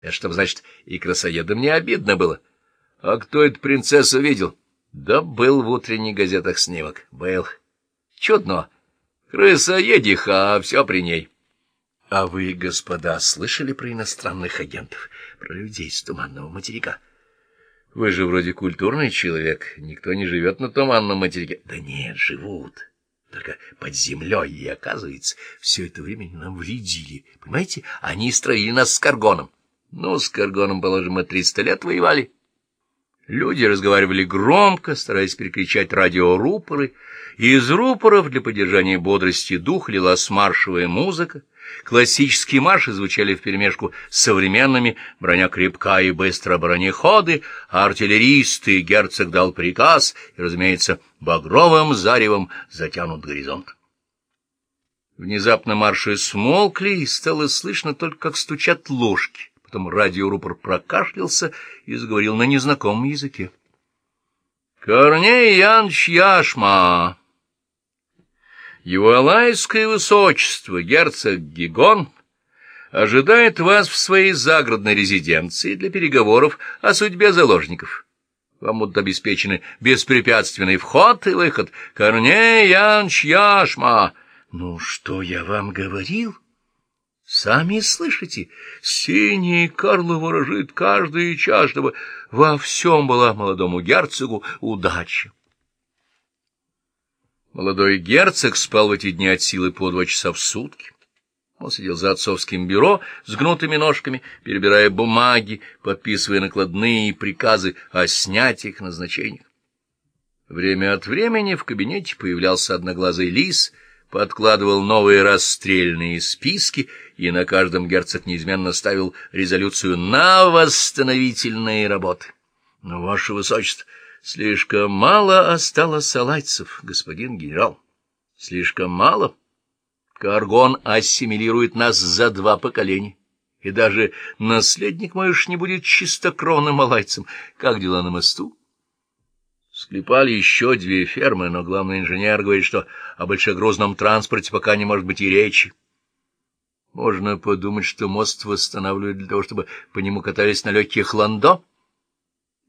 Это чтоб, значит, и красоедам не обидно было. А кто эту принцессу видел? Да был в утренних газетах снимок. Был. Чудно. Крысоедиха, а все при ней. А вы, господа, слышали про иностранных агентов? Про людей с туманного материка? Вы же вроде культурный человек. Никто не живет на туманном материке. Да нет, живут. Только под землей, и, оказывается, все это время нам вредили. Понимаете, они строили нас с Каргоном. Ну, с Каргоном, положим, мы триста лет воевали. Люди разговаривали громко, стараясь перекричать радиорупоры, из рупоров для поддержания бодрости дух лилась маршевая музыка, классические марши звучали вперемешку с современными, броня крепка и быстро бронеходы, а артиллеристы, герцог дал приказ, и, разумеется, багровым заревом затянут горизонт. Внезапно марши смолкли, и стало слышно только, как стучат ложки. Потом радиорупор прокашлялся и заговорил на незнакомом языке. «Корней Яныч Яшма!» Его алайское высочество, герцог Гигон, ожидает вас в своей загородной резиденции для переговоров о судьбе заложников. Вам будут обеспечены беспрепятственный вход и выход. Корней Яныч Яшма! Ну, что я вам говорил? Сами слышите, синий Карло ворожит каждый час, чтобы во всем была молодому герцогу удача. Молодой герцог спал в эти дни от силы по два часа в сутки. Он сидел за отцовским бюро с гнутыми ножками, перебирая бумаги, подписывая накладные приказы о снятиях назначениях. Время от времени в кабинете появлялся одноглазый лис — подкладывал новые расстрельные списки, и на каждом герцог неизменно ставил резолюцию на восстановительные работы. Но, ваше высочество, слишком мало осталось салайцев, господин генерал. Слишком мало. Каргон ассимилирует нас за два поколения. И даже наследник мой уж не будет чистокровным малайцем. Как дела на мосту? Склепали еще две фермы, но главный инженер говорит, что о большегрузном транспорте пока не может быть и речи. Можно подумать, что мост восстанавливают для того, чтобы по нему катались на легких ландо.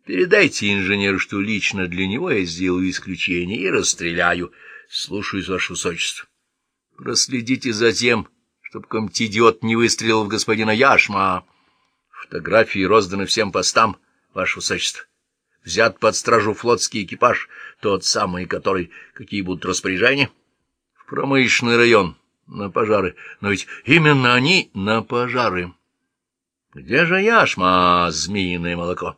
Передайте инженеру, что лично для него я сделаю исключение и расстреляю. Слушаюсь, ваше высочество. Проследите за тем, чтобы какой-нибудь идиот не выстрелил в господина Яшма. Фотографии розданы всем постам, ваше высочество взят под стражу флотский экипаж, тот самый, который... Какие будут распоряжения? В промышленный район, на пожары. Но ведь именно они на пожары. Где же яшма, змеиное молоко?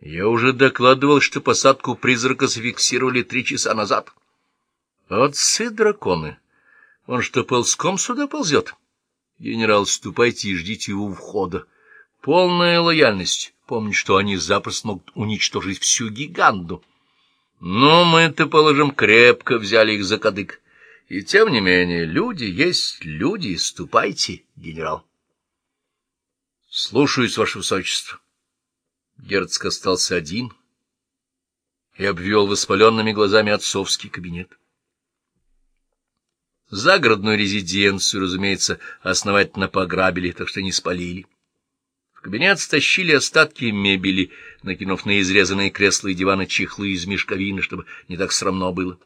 Я уже докладывал, что посадку призрака зафиксировали три часа назад. Отцы драконы! Он что, ползком сюда ползет? Генерал, ступайте и ждите его входа. Полная лояльность. Помни, что они запросто могут уничтожить всю гиганду. Но мы-то, положим, крепко взяли их за кадык. И тем не менее, люди есть люди. Ступайте, генерал. Слушаюсь, ваше высочество. Герцог остался один и обвел воспаленными глазами отцовский кабинет. Загородную резиденцию, разумеется, основательно пограбили, так что не спалили кабинет стащили остатки мебели, накинув на изрезанные кресла и диваны чехлы из мешковины, чтобы не так срамно было.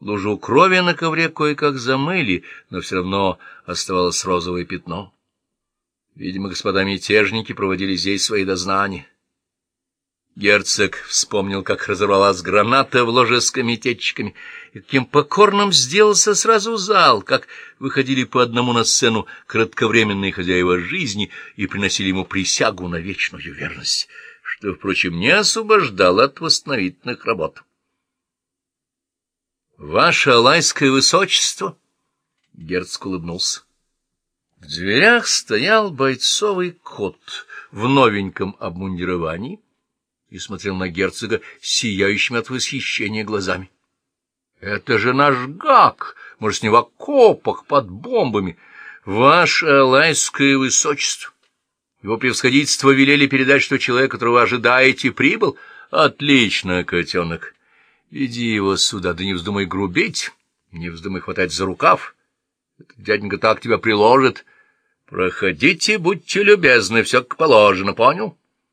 Лужу крови на ковре кое-как замыли, но все равно оставалось розовое пятно. Видимо, господа мятежники проводили здесь свои дознания. Герцог вспомнил, как разорвалась граната в ложе с комитетчиками, и каким покорным сделался сразу зал, как выходили по одному на сцену кратковременные хозяева жизни и приносили ему присягу на вечную верность, что, впрочем, не освобождало от восстановительных работ. «Ваше алайское высочество!» — герцог улыбнулся. В дверях стоял бойцовый кот в новеньком обмундировании, и смотрел на герцога сияющими от восхищения глазами. — Это же наш гак! Может, с него окопах под бомбами! Ваше алайское высочество! Его превосходительство велели передать, что человек, которого ожидаете, прибыл? Отлично, котенок! Иди его сюда, да не вздумай грубить, не вздумай хватать за рукав. Этот дяденька так тебя приложит. Проходите, будьте любезны, все как положено, понял?